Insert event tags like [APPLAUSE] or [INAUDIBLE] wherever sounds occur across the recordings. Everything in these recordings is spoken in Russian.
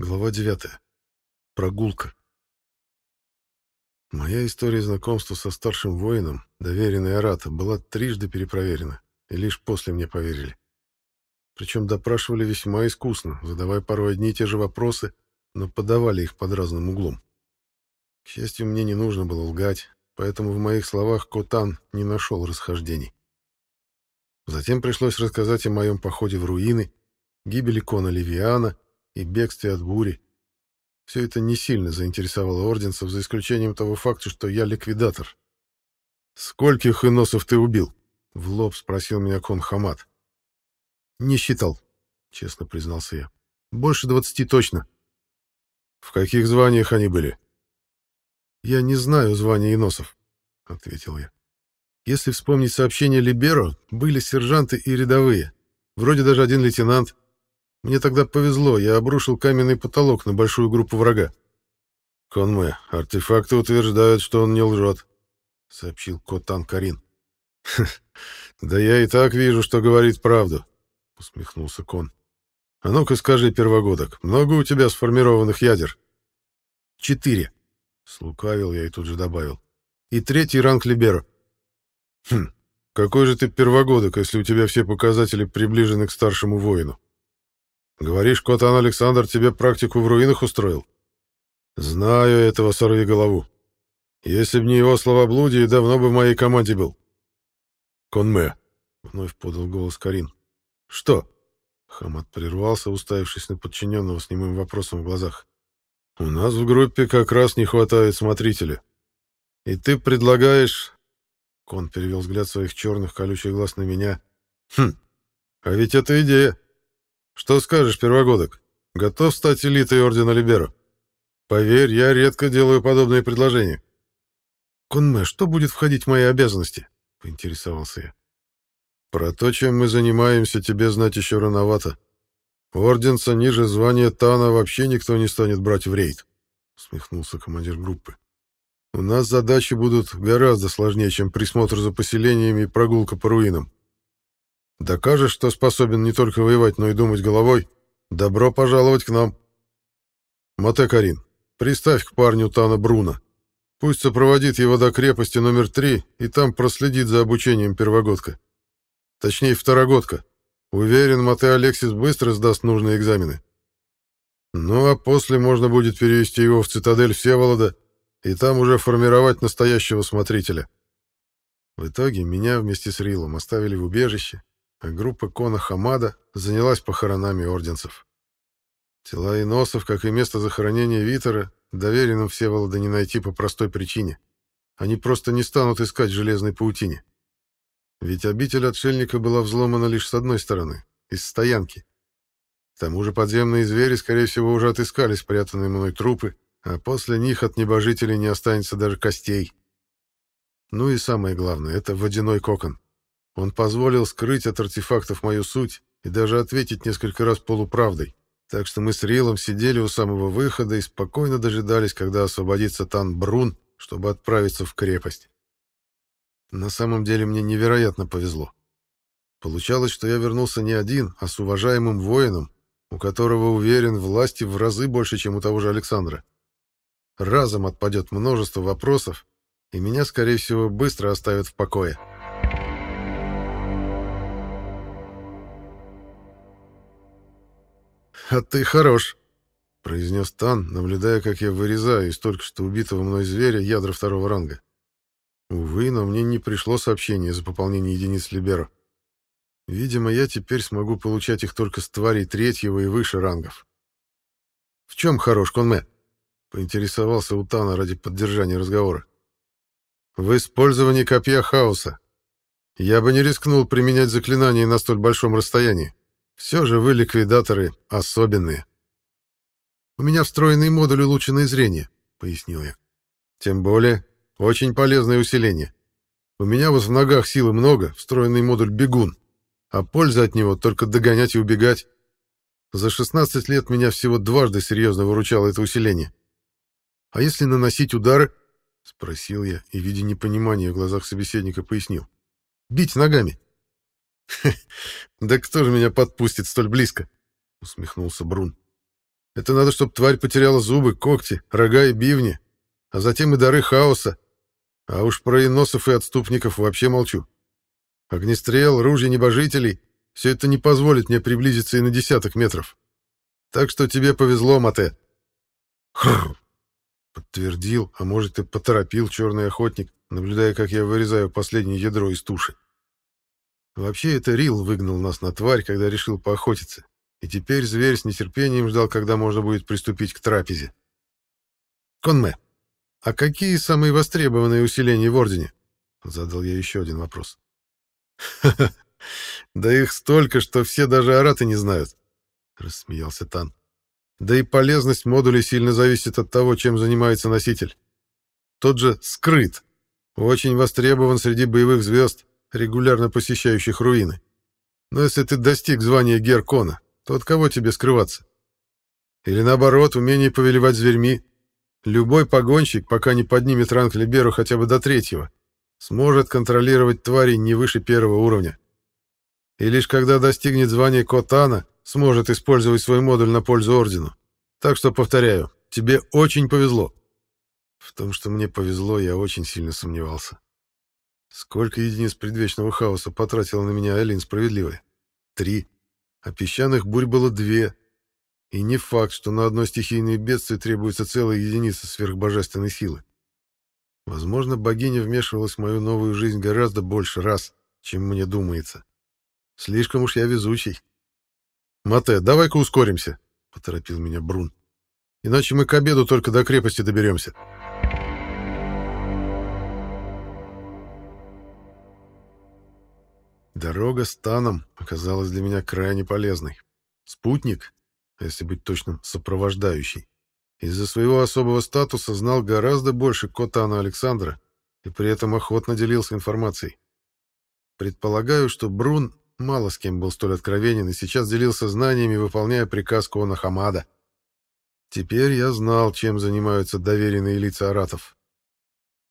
Глава 9. Прогулка. Моя история знакомства со старшим воином, доверенной Арата, была трижды перепроверена, и лишь после мне поверили. Причем допрашивали весьма искусно, задавая порой одни и те же вопросы, но подавали их под разным углом. К счастью, мне не нужно было лгать, поэтому в моих словах Котан не нашел расхождений. Затем пришлось рассказать о моем походе в руины, гибели Кона Ливиана — и бегстве от бури. Все это не сильно заинтересовало орденцев, за исключением того факта, что я ликвидатор. «Скольких иносов ты убил?» — в лоб спросил меня кон Хамат. «Не считал», — честно признался я. «Больше двадцати точно». «В каких званиях они были?» «Я не знаю звания иносов», — ответил я. «Если вспомнить сообщение Либеро, были сержанты и рядовые. Вроде даже один лейтенант. Мне тогда повезло, я обрушил каменный потолок на большую группу врага. «Конме, артефакты утверждают, что он не лжет», — сообщил Котан Карин. [LAUGHS] «Да я и так вижу, что говорит правду», — усмехнулся Кон. «А ну-ка скажи, первогодок, много у тебя сформированных ядер?» «Четыре», — слукавил я и тут же добавил. «И третий ранг Либеро». «Хм, какой же ты первогодок, если у тебя все показатели приближены к старшему воину?» Говоришь, Котан Александр тебе практику в руинах устроил? Знаю этого сорви голову. Если б не его словоблудие, давно бы в моей команде был. Конме, вновь подал голос Карин. Что? Хамат прервался, уставившись на подчиненного с немым вопросом в глазах. У нас в группе как раз не хватает смотрителя. И ты предлагаешь... Кон перевел взгляд своих черных колючих глаз на меня. Хм, а ведь это идея. Что скажешь, первогодок? Готов стать элитой Ордена Либеро? Поверь, я редко делаю подобные предложения. Конме, что будет входить в мои обязанности? Поинтересовался я. Про то, чем мы занимаемся, тебе знать еще рановато. Орденца ниже звания Тана вообще никто не станет брать в рейд, усмехнулся командир группы. У нас задачи будут гораздо сложнее, чем присмотр за поселениями и прогулка по руинам. Докажешь, что способен не только воевать, но и думать головой. Добро пожаловать к нам. Мате Карин, приставь к парню Тана Бруна. Пусть сопроводит его до крепости номер три и там проследит за обучением первогодка. Точнее, второгодка. Уверен, Мате Алексис быстро сдаст нужные экзамены. Ну а после можно будет перевести его в цитадель Всеволода и там уже формировать настоящего смотрителя. В итоге меня вместе с Рилом оставили в убежище, а группа Кона Хамада занялась похоронами орденцев. Тела иносов, как и место захоронения Витера, доверенным Всеволода не найти по простой причине. Они просто не станут искать железной паутине. Ведь обитель отшельника была взломана лишь с одной стороны, из стоянки. К тому же подземные звери, скорее всего, уже отыскали спрятанные мной трупы, а после них от небожителей не останется даже костей. Ну и самое главное — это водяной кокон. Он позволил скрыть от артефактов мою суть и даже ответить несколько раз полуправдой. Так что мы с Рилом сидели у самого выхода и спокойно дожидались, когда освободится Тан Брун, чтобы отправиться в крепость. На самом деле мне невероятно повезло. Получалось, что я вернулся не один, а с уважаемым воином, у которого, уверен, власти в разы больше, чем у того же Александра. Разом отпадет множество вопросов, и меня, скорее всего, быстро оставят в покое. «А ты хорош», — произнес Тан, наблюдая, как я вырезаю из только что убитого мной зверя ядра второго ранга. Увы, но мне не пришло сообщение за пополнение единиц Либера. Видимо, я теперь смогу получать их только с тварей третьего и выше рангов. «В чем хорош, Конме?» — поинтересовался у Тана ради поддержания разговора. «В использовании копья хаоса. Я бы не рискнул применять заклинание на столь большом расстоянии. Все же вы, ликвидаторы, особенные. У меня встроенный модуль улучшенное зрение, пояснил я. Тем более, очень полезное усиление. У меня вот в ногах силы много, встроенный модуль бегун, а польза от него только догонять и убегать. За 16 лет меня всего дважды серьезно выручало это усиление. А если наносить удары? Спросил я и, видя непонимание в глазах собеседника, пояснил. Бить ногами. «Да кто же меня подпустит столь близко?» — усмехнулся Брун. Это надо, чтобы тварь потеряла зубы, когти, рога и бивни, а затем и дары хаоса. А уж про иносов и отступников вообще молчу. Огнестрел, ружья небожителей — все это не позволит мне приблизиться и на десяток метров. Так что тебе повезло, Мате. Хрррр! Подтвердил, а может и поторопил черный охотник, наблюдая, как я вырезаю последнее ядро из туши. Вообще, это Рил выгнал нас на тварь, когда решил поохотиться. И теперь зверь с нетерпением ждал, когда можно будет приступить к трапезе. Конме, а какие самые востребованные усиления в Ордене? Задал я еще один вопрос. «Ха-ха! Да их столько, что все даже араты не знают!» — рассмеялся Тан. «Да и полезность модулей сильно зависит от того, чем занимается носитель. Тот же скрыт. Очень востребован среди боевых звезд, регулярно посещающих руины. Но если ты достиг звания Геркона, то от кого тебе скрываться? Или наоборот, умение повелевать зверьми. Любой погонщик, пока не поднимет ранг Либеру хотя бы до третьего, сможет контролировать твари не выше первого уровня. И лишь когда достигнет звания Котана, сможет использовать свой модуль на пользу Ордену. Так что, повторяю, тебе очень повезло. В том, что мне повезло, я очень сильно сомневался. Сколько единиц предвечного хаоса потратила на меня Элин Справедливая? Три. А песчаных бурь было две. И не факт, что на одно стихийное бедствие требуется целая единица сверхбожественной силы. Возможно, богиня вмешивалась в мою новую жизнь гораздо больше раз, чем мне думается. Слишком уж я везучий. «Мате, давай-ка ускоримся», — поторопил меня Брун. «Иначе мы к обеду только до крепости доберемся». Дорога с Таном оказалась для меня крайне полезной. Спутник, если быть точным, сопровождающий, из-за своего особого статуса знал гораздо больше Котана Александра и при этом охотно делился информацией. Предполагаю, что Брун мало с кем был столь откровенен и сейчас делился знаниями, выполняя приказ Кона Хамада. Теперь я знал, чем занимаются доверенные лица аратов.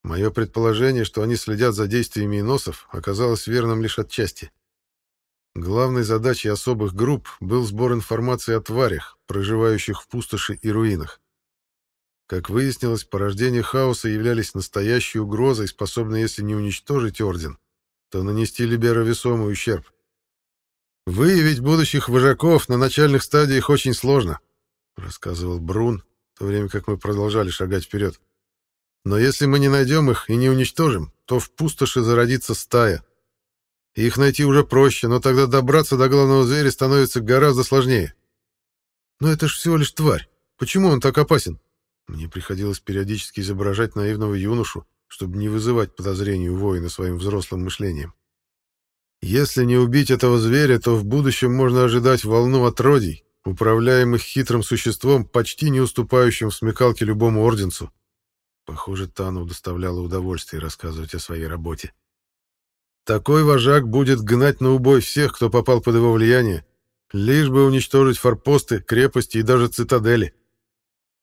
Мое предположение, что они следят за действиями иносов, оказалось верным лишь отчасти. Главной задачей особых групп был сбор информации о тварях, проживающих в пустоши и руинах. Как выяснилось, порождения хаоса являлись настоящей угрозой, способной, если не уничтожить Орден, то нанести Либеро весомый ущерб. «Выявить будущих вожаков на начальных стадиях очень сложно», — рассказывал Брун, в то время как мы продолжали шагать вперед. «Но если мы не найдем их и не уничтожим, то в пустоши зародится стая. Их найти уже проще, но тогда добраться до главного зверя становится гораздо сложнее». «Но это ж всего лишь тварь. Почему он так опасен?» Мне приходилось периодически изображать наивного юношу, чтобы не вызывать подозрений у воина своим взрослым мышлением. Если не убить этого зверя, то в будущем можно ожидать волну отродий, управляемых хитрым существом, почти не уступающим в смекалке любому орденцу. Похоже, Тану доставляло удовольствие рассказывать о своей работе. Такой вожак будет гнать на убой всех, кто попал под его влияние, лишь бы уничтожить форпосты, крепости и даже цитадели.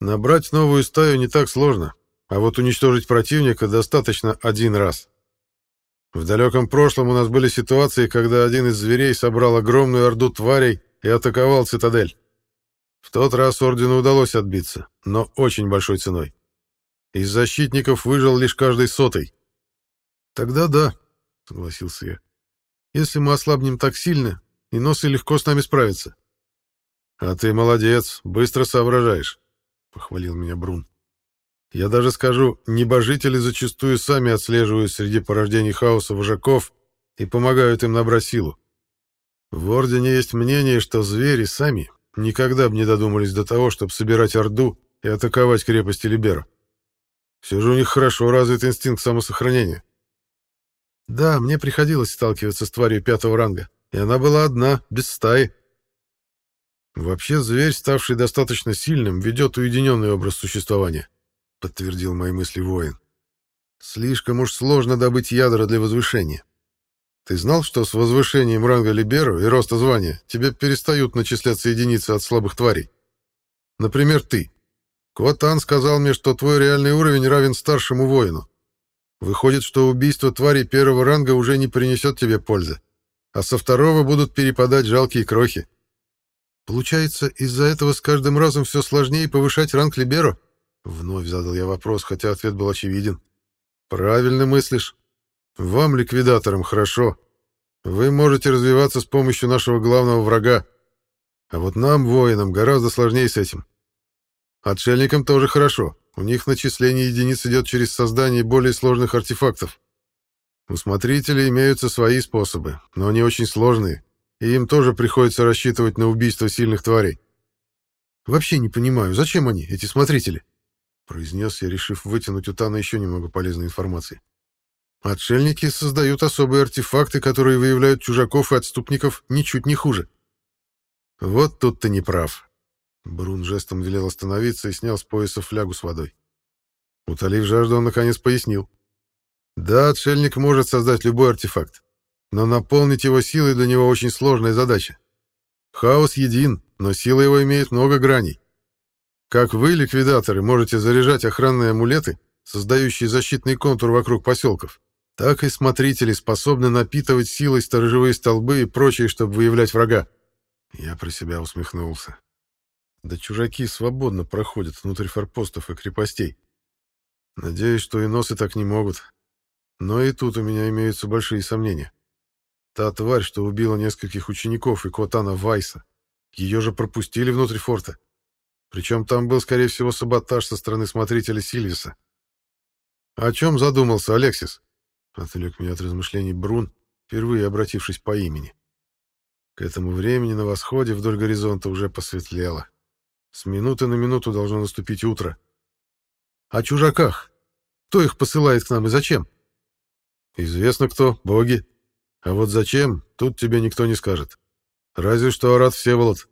Набрать новую стаю не так сложно, а вот уничтожить противника достаточно один раз. В далеком прошлом у нас были ситуации, когда один из зверей собрал огромную орду тварей и атаковал цитадель. В тот раз ордену удалось отбиться, но очень большой ценой. Из защитников выжил лишь каждый сотый. «Тогда да», — согласился я. «Если мы ослабнем так сильно, и носы легко с нами справятся». «А ты молодец, быстро соображаешь похвалил меня Брун. Я даже скажу, небожители зачастую сами отслеживают среди порождений хаоса вожаков и помогают им набрать силу. В Ордене есть мнение, что звери сами никогда бы не додумались до того, чтобы собирать Орду и атаковать крепости Либера. Все же у них хорошо развит инстинкт самосохранения. Да, мне приходилось сталкиваться с тварью пятого ранга, и она была одна, без стаи. Вообще, зверь, ставший достаточно сильным, ведет уединенный образ существования, подтвердил мои мысли воин. Слишком уж сложно добыть ядра для возвышения. Ты знал, что с возвышением ранга Либеру и роста звания тебе перестают начисляться единицы от слабых тварей? Например, ты. Кватан сказал мне, что твой реальный уровень равен старшему воину. Выходит, что убийство тварей первого ранга уже не принесет тебе пользы, а со второго будут перепадать жалкие крохи. Получается, из-за этого с каждым разом все сложнее повышать ранг Либеро? Вновь задал я вопрос, хотя ответ был очевиден. Правильно мыслишь. Вам, ликвидаторам, хорошо. Вы можете развиваться с помощью нашего главного врага. А вот нам, воинам, гораздо сложнее с этим. Отшельникам тоже хорошо. У них начисление единиц идет через создание более сложных артефактов. У смотрителей имеются свои способы, но они очень сложные, и им тоже приходится рассчитывать на убийство сильных тварей. «Вообще не понимаю, зачем они, эти смотрители?» — произнес я, решив вытянуть у Тана еще немного полезной информации. «Отшельники создают особые артефакты, которые выявляют чужаков и отступников ничуть не хуже». «Вот тут ты не прав». Брун жестом велел остановиться и снял с пояса флягу с водой. Утолив жажду, он наконец пояснил. Да, отшельник может создать любой артефакт, но наполнить его силой для него очень сложная задача. Хаос един, но сила его имеет много граней. Как вы, ликвидаторы, можете заряжать охранные амулеты, создающие защитный контур вокруг поселков, так и смотрители способны напитывать силой сторожевые столбы и прочее, чтобы выявлять врага. Я про себя усмехнулся. Да чужаки свободно проходят внутрь форпостов и крепостей. Надеюсь, что и носы так не могут. Но и тут у меня имеются большие сомнения. Та тварь, что убила нескольких учеников и Котана Вайса, ее же пропустили внутрь форта. Причем там был, скорее всего, саботаж со стороны смотрителя Сильвиса. «О чем задумался Алексис?» — отвлек меня от размышлений Брун, впервые обратившись по имени. К этому времени на восходе вдоль горизонта уже посветлело. С минуты на минуту должно наступить утро. «О чужаках. Кто их посылает к нам и зачем?» Известно кто, боги. А вот зачем, тут тебе никто не скажет. Разве что Арат Всеволод.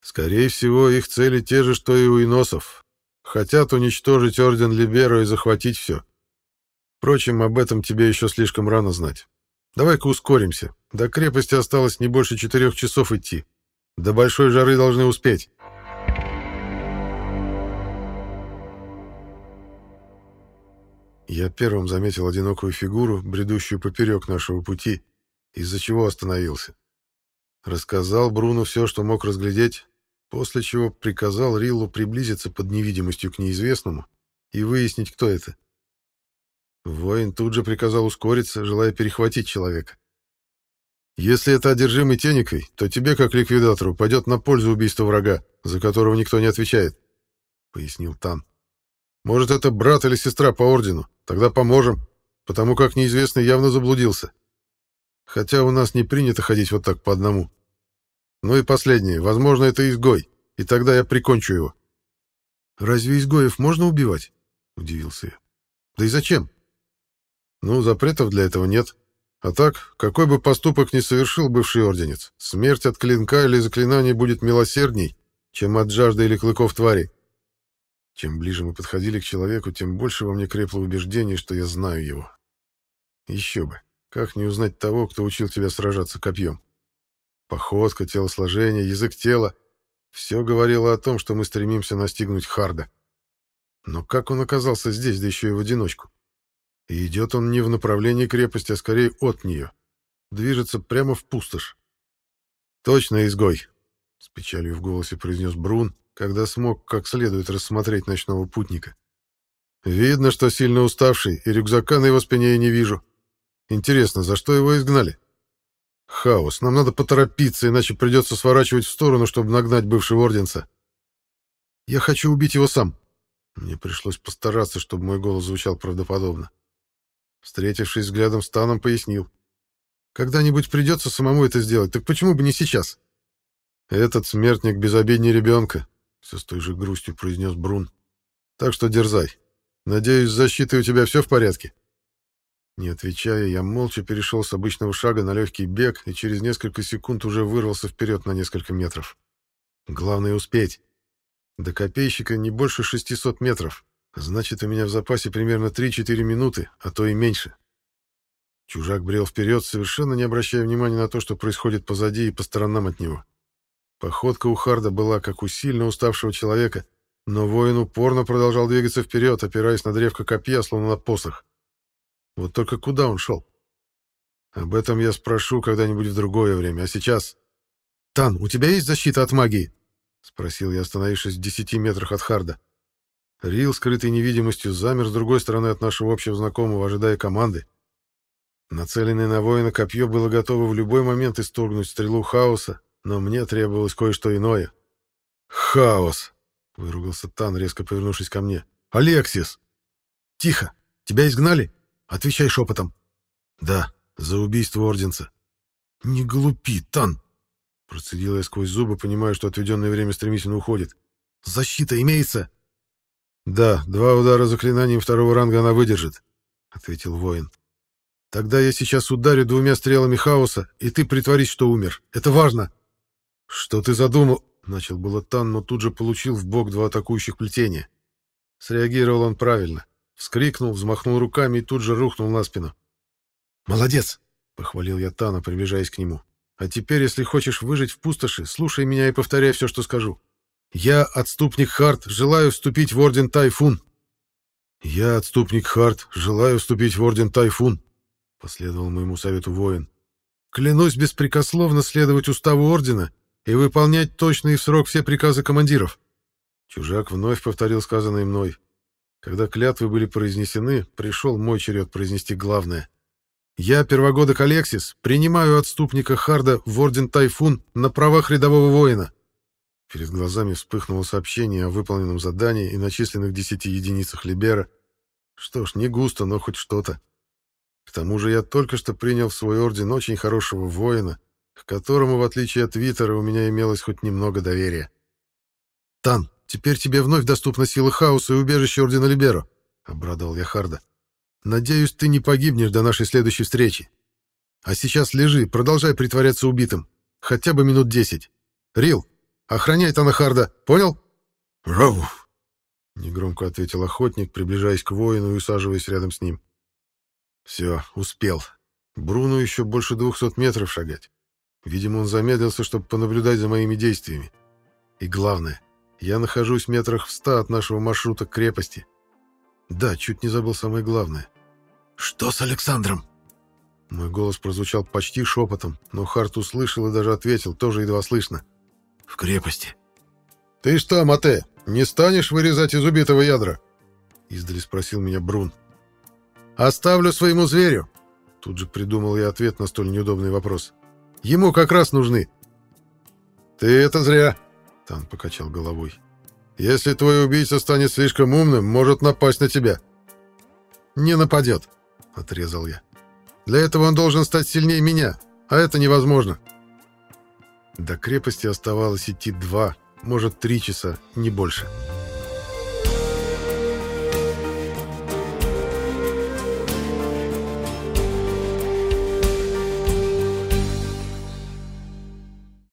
Скорее всего, их цели те же, что и у иносов. Хотят уничтожить Орден Либеро и захватить все. Впрочем, об этом тебе еще слишком рано знать. Давай-ка ускоримся. До крепости осталось не больше четырех часов идти. До большой жары должны успеть. Я первым заметил одинокую фигуру, бредущую поперек нашего пути, из-за чего остановился. Рассказал Бруну все, что мог разглядеть, после чего приказал Риллу приблизиться под невидимостью к неизвестному и выяснить, кто это. Воин тут же приказал ускориться, желая перехватить человека. «Если это одержимый теникой, то тебе, как ликвидатору, пойдет на пользу убийство врага, за которого никто не отвечает», — пояснил Тан. «Может, это брат или сестра по ордену, Тогда поможем, потому как неизвестный явно заблудился. Хотя у нас не принято ходить вот так по одному. Ну и последнее. Возможно, это изгой, и тогда я прикончу его. «Разве изгоев можно убивать?» — удивился я. «Да и зачем?» «Ну, запретов для этого нет. А так, какой бы поступок ни совершил бывший орденец, смерть от клинка или заклинания будет милосердней, чем от жажды или клыков твари. Чем ближе мы подходили к человеку, тем больше во мне крепло убеждение, что я знаю его. Еще бы. Как не узнать того, кто учил тебя сражаться копьем? Походка, телосложение, язык тела — все говорило о том, что мы стремимся настигнуть Харда. Но как он оказался здесь, да еще и в одиночку? И идет он не в направлении крепости, а скорее от нее. Движется прямо в пустошь. «Точно изгой!» — с печалью в голосе произнес Брун, когда смог как следует рассмотреть ночного путника. Видно, что сильно уставший, и рюкзака на его спине я не вижу. Интересно, за что его изгнали? Хаос, нам надо поторопиться, иначе придется сворачивать в сторону, чтобы нагнать бывшего орденца. Я хочу убить его сам. Мне пришлось постараться, чтобы мой голос звучал правдоподобно. Встретившись взглядом с Таном, пояснил. Когда-нибудь придется самому это сделать, так почему бы не сейчас? Этот смертник безобиднее ребенка, все с той же грустью произнес Брун. Так что дерзай. Надеюсь, с защитой у тебя все в порядке? Не отвечая, я молча перешел с обычного шага на легкий бег и через несколько секунд уже вырвался вперед на несколько метров. Главное успеть. До копейщика не больше 600 метров. Значит, у меня в запасе примерно 3-4 минуты, а то и меньше. Чужак брел вперед, совершенно не обращая внимания на то, что происходит позади и по сторонам от него. Походка у Харда была как у сильно уставшего человека, но воин упорно продолжал двигаться вперед, опираясь на древко копья, словно на посох. Вот только куда он шел? Об этом я спрошу когда-нибудь в другое время, а сейчас... «Тан, у тебя есть защита от магии?» — спросил я, остановившись в десяти метрах от Харда. Рил, скрытый невидимостью, замер с другой стороны от нашего общего знакомого, ожидая команды. Нацеленное на воина копье было готово в любой момент исторгнуть стрелу хаоса, но мне требовалось кое-что иное. «Хаос!» — выругался Тан, резко повернувшись ко мне. «Алексис!» «Тихо! Тебя изгнали? Отвечай шепотом!» «Да, за убийство Орденца». «Не глупи, Тан!» Процедил я сквозь зубы, понимая, что отведенное время стремительно уходит. «Защита имеется?» «Да, два удара заклинанием второго ранга она выдержит», — ответил воин. «Тогда я сейчас ударю двумя стрелами хаоса, и ты притворись, что умер. Это важно!» «Что ты задумал?» — начал было но тут же получил в бок два атакующих плетения. Среагировал он правильно. Вскрикнул, взмахнул руками и тут же рухнул на спину. «Молодец!» — похвалил я Тана, приближаясь к нему. «А теперь, если хочешь выжить в пустоши, слушай меня и повторяй все, что скажу. Я, отступник Харт, желаю вступить в Орден Тайфун». «Я, отступник Харт, желаю вступить в Орден Тайфун», — последовал моему совету воин. «Клянусь беспрекословно следовать уставу Ордена и выполнять точно срок все приказы командиров». Чужак вновь повторил сказанное мной. Когда клятвы были произнесены, пришел мой черед произнести главное. «Я, первогодок Алексис, принимаю отступника Харда в Орден Тайфун на правах рядового воина». Перед глазами вспыхнуло сообщение о выполненном задании и начисленных десяти единицах Либера. Что ж, не густо, но хоть что-то. К тому же я только что принял в свой орден очень хорошего воина, к которому, в отличие от Витера, у меня имелось хоть немного доверия. «Тан, теперь тебе вновь доступна сила хаоса и убежище Ордена Либеро», — обрадовал я Харда. «Надеюсь, ты не погибнешь до нашей следующей встречи. А сейчас лежи, продолжай притворяться убитым. Хотя бы минут десять. Рил, охраняй Танахарда, понял?» «Рау!» — негромко ответил охотник, приближаясь к воину и усаживаясь рядом с ним. «Все, успел. Бруну еще больше двухсот метров шагать. Видимо, он замедлился, чтобы понаблюдать за моими действиями. И главное, я нахожусь в метрах в ста от нашего маршрута к крепости. Да, чуть не забыл самое главное. «Что с Александром?» Мой голос прозвучал почти шепотом, но Харт услышал и даже ответил, тоже едва слышно. «В крепости». «Ты что, Мате, не станешь вырезать из убитого ядра?» Издали спросил меня Брун. «Оставлю своему зверю», — тут же придумал я ответ на столь неудобный вопрос. Ему как раз нужны. Ты это зря, Тан покачал головой. Если твой убийца станет слишком умным, может напасть на тебя. Не нападет, отрезал я. Для этого он должен стать сильнее меня, а это невозможно. До крепости оставалось идти два, может, три часа, не больше.